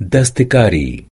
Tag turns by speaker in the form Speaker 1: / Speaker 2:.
Speaker 1: دستکاری